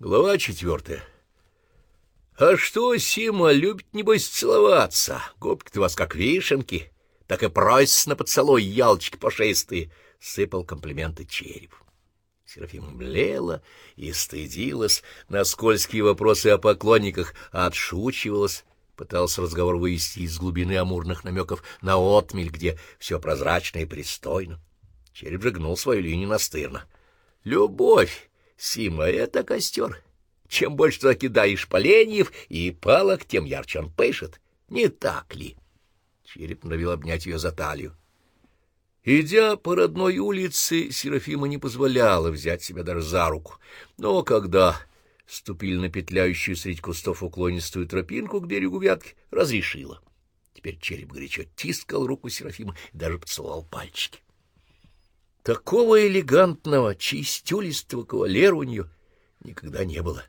Глава четвертая. А что Сима любит, небось, целоваться? Губки-то у вас как вишенки, так и просится на поцелуй ялочки пушистые, — сыпал комплименты череп. Серафима млела и стыдилась, на скользкие вопросы о поклонниках отшучивалась, пытался разговор вывести из глубины амурных намеков на отмель, где все прозрачно и пристойно. Череп же гнул свою линию настырно. «Любовь, Сима, это костер. Чем больше туда кидаешь поленьев и палок, тем ярче он пышет. Не так ли?» Череп норовил обнять ее за талию. Идя по родной улице, Серафима не позволяла взять себя даже за руку. Но когда ступили на петляющую средь кустов уклонистую тропинку к берегу Вятки, разрешила. Теперь череп горячо тискал руку Серафима и даже поцеловал пальчики. Такого элегантного, чистюлистого кавалера у нее никогда не было.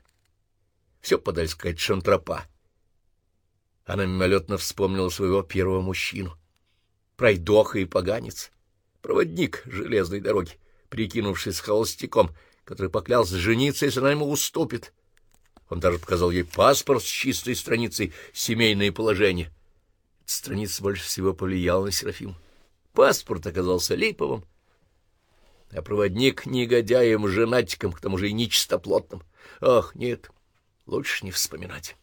Все подальше какая-то шантропа. Она мимолетно вспомнила своего первого мужчину. Пройдоха и поганец, проводник железной дороги, прикинувшись холостяком, который поклялся жениться, если она ему уступит. Он даже показал ей паспорт с чистой страницей «Семейное положение». Страница больше всего повлияла на Серафиму. Паспорт оказался липовым, а проводник негодяем, женатиком, к тому же и нечистоплотным. Ах, нет, лучше не вспоминать.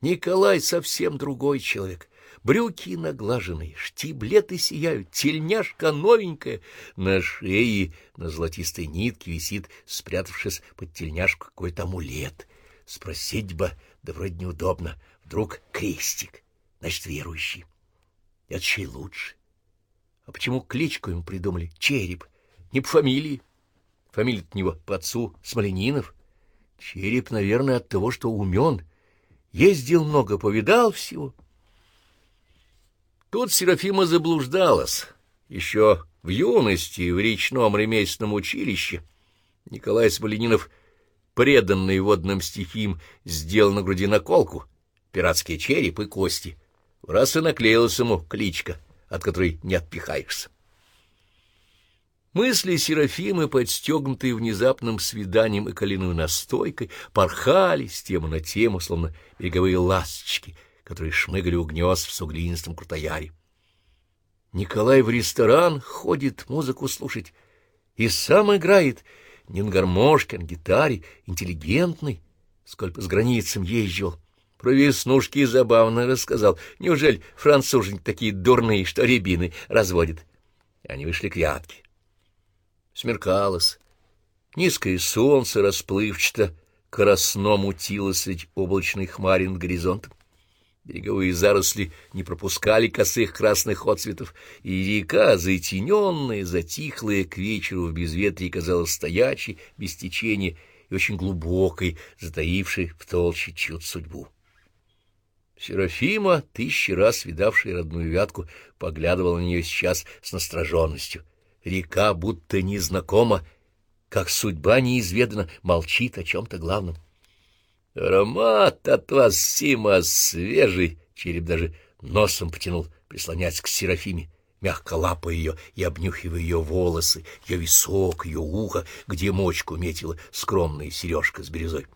Николай совсем другой человек. Брюки наглаженные, штиблеты сияют, тельняшка новенькая. На шее на золотистой нитке висит, спрятавшись под тельняшку, какой-то амулет. Спросить бы, да вроде неудобно. Вдруг крестик, значит, верующий. Это еще лучше. А почему кличку ему придумали? Череп — не по фамилии. Фамилия от него по отцу Смоленинов. Череп, наверное, от того, что умен. Ездил много, повидал всего. Тут Серафима заблуждалась. Еще в юности в речном ремесленном училище Николай Смоленинов, преданный водным стихиям, сделал на груди наколку, пиратский череп и кости. Раз и наклеилась ему кличка, от которой не отпихаешься. Мысли Серафимы, подстегнутые внезапным свиданием и калиновой настойкой, порхали с темы на тему, словно береговые ласточки, которые шмыгали у гнезд в суглинистом крутояре. Николай в ресторан ходит музыку слушать и сам играет не на гармошке, а гитаре, интеллигентный, сколько с границам ездил. Про веснушки забавно рассказал. Неужели француженки такие дурные, что рябины разводят? Они вышли к ядке. Смеркалось. Низкое солнце расплывчато красно мутило средь облачной хмари над горизонтом. Береговые заросли не пропускали косых красных отцветов, и река, затененная, затихлая к вечеру в безветрии, казалась стоячей, без течения и очень глубокой, затаившей в толще чью судьбу. Серафима, тысячи раз видавшая родную вятку, поглядывала на нее сейчас с настороженностью — Река будто незнакома, как судьба неизведана, молчит о чем-то главном. Аромат от вас, Сима, свежий, череп даже носом потянул, прислоняясь к Серафиме, мягко лапая ее и обнюхивая ее волосы, ее висок, ее ухо, где мочку метила скромная сережка с бирюзой.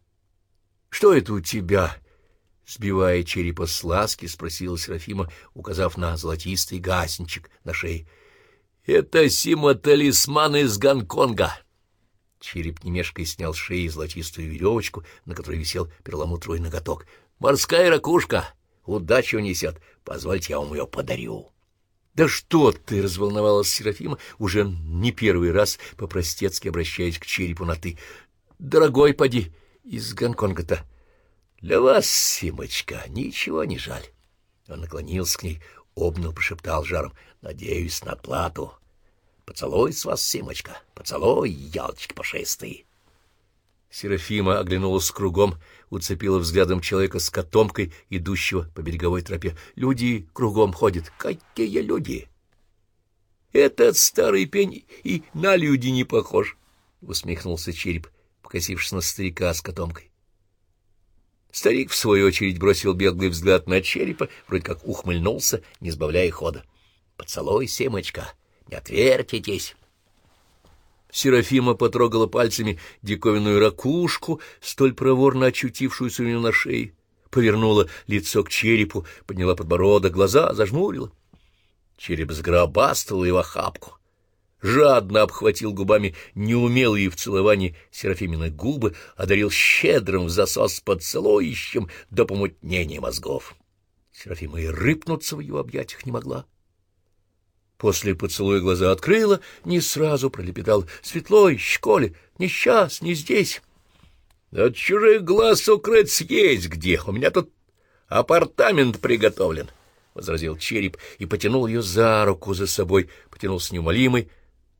— Что это у тебя? — сбивая черепа с ласки, спросила Серафима, указав на золотистый гасенчик на шее. Это Сима-талисман из Гонконга. Череп немешкой снял с шеи золотистую веревочку, на которой висел перламутровый ноготок. Морская ракушка. Удачу несет. Позвольте, я вам ее подарю. — Да что ты! — разволновалась Серафима, уже не первый раз по-простецки обращаясь к черепу на «ты». — Дорогой, поди, из Гонконга-то. — Для вас, Симочка, ничего не жаль. Он наклонился к ней, обнял, прошептал жаром. — Надеюсь на плату. Поцелуй с вас, Симочка, поцелуй, ялочки пушистые. Серафима оглянулась кругом, уцепила взглядом человека с котомкой, идущего по береговой тропе. Люди кругом ходят. Какие люди? Этот старый пень и на люди не похож, — усмехнулся череп, покосившись на старика с котомкой. Старик, в свою очередь, бросил беглый взгляд на черепа, вроде как ухмыльнулся, не сбавляя хода. — Поцелуй, Симочка, не отвертитесь. Серафима потрогала пальцами диковинную ракушку, столь проворно очутившуюся у нее на шее, повернула лицо к черепу, подняла подбородок, глаза зажмурила. Череп сгробастал его охапку, жадно обхватил губами неумелые в целовании Серафимины губы, одарил щедрым засос поцелуищем до помутнения мозгов. Серафима и рыпнуться в его объятиях не могла. После поцелуя глаза открыла, не сразу пролепетал. Светлой, школе, не сейчас, не здесь. От чужих глаз укрыться есть где. У меня тут апартамент приготовлен, — возразил череп и потянул ее за руку за собой, потянул с неумолимой,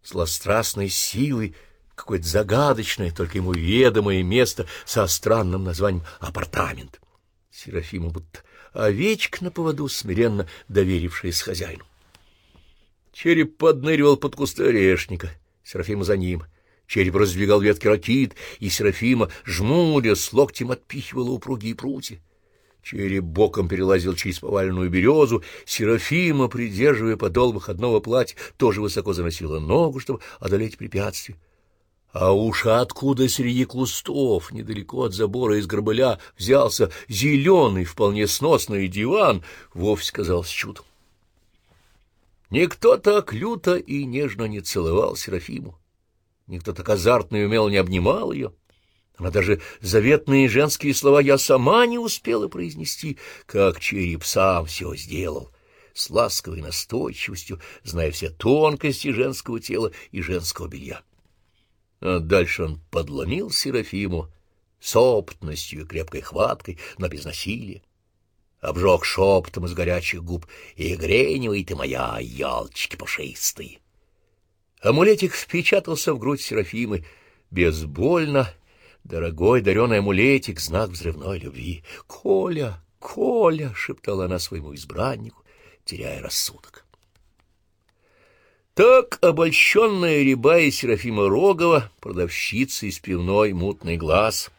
злострастной силой, какое-то загадочное, только ему ведомое место со странным названием «апартамент». Серафима будто овечка на поводу, смиренно доверившаяся хозяину. Череп подныривал под кусты орешника, Серафима за ним. Череп раздвигал ветки ракит, и Серафима, жмуря, с локтем отпихивала упругие прутья. Череп боком перелазил через поваленную березу, Серафима, придерживая подол выходного платья, тоже высоко заносила ногу, чтобы одолеть препятствие. А уж откуда среди кустов, недалеко от забора из горбыля, взялся зеленый, вполне сносный диван, вовсе казался чудом. Никто так люто и нежно не целовал Серафиму. Никто так азартно и умело не обнимал ее. Она даже заветные женские слова я сама не успела произнести, как череп сам все сделал, с ласковой настойчивостью, зная все тонкости женского тела и женского белья. А дальше он подломил Серафиму с опытностью и крепкой хваткой, но без насилия обжег шепотом из горячих губ, и греневый ты моя, ялчики пушистые. Амулетик впечатался в грудь Серафимы безбольно. Дорогой дареный амулетик — знак взрывной любви. «Коля, Коля!» — шептала она своему избраннику, теряя рассудок. Так обольщенная рябая Серафима Рогова, продавщица из пивной «Мутный глаз»,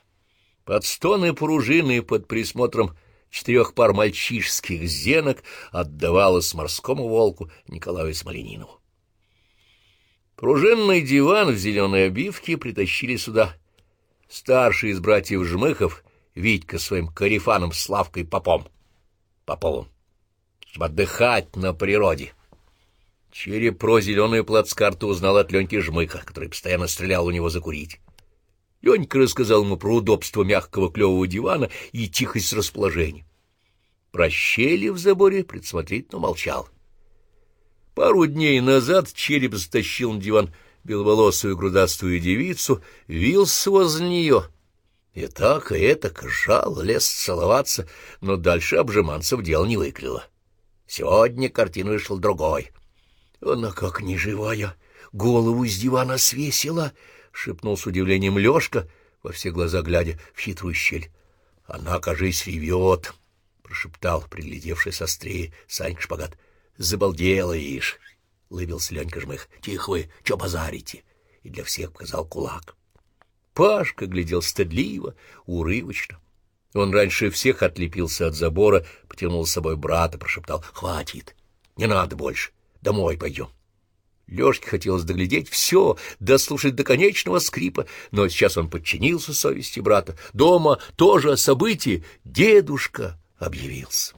под стоны пружины под присмотром четырех пар мальчишских зенок отдавалась морскому волку Николаю Смоленинову. Пружинный диван в зеленой обивке притащили сюда старший из братьев Жмыхов, Витька своим корефаном Славкой Попом, Поповым, чтобы отдыхать на природе. Череп про зеленую плацкарту узнал от Леньки Жмыха, который постоянно стрелял у него закурить. Ленька рассказал ему про удобство мягкого клевого дивана и тихость расположения. Про щели в заборе предсмотрительно молчал. Пару дней назад череп затащил на диван беловолосую грудастую девицу, вился возле нее. И так, и этак жал, лез целоваться, но дальше обжиманцев дел не выклило. Сегодня картина вышел другой. Она как неживая, голову из дивана свесила —— шепнул с удивлением Лёшка, во все глаза глядя в хитрую щель. — Она, кажись, ревет, — прошептал, приглядевший сострее Санька Шпагат. — Забалдела, ишь! — лыбился Ленька Жмых. — Тихо вы, чё базарите? И для всех показал кулак. Пашка глядел стыдливо, урывочно. Он раньше всех отлепился от забора, потянул с собой брата, прошептал. — Хватит, не надо больше, домой пойдем. Лёшке хотелось доглядеть все, дослушать до конечного скрипа, но сейчас он подчинился совести брата. Дома тоже событие. Дедушка объявился.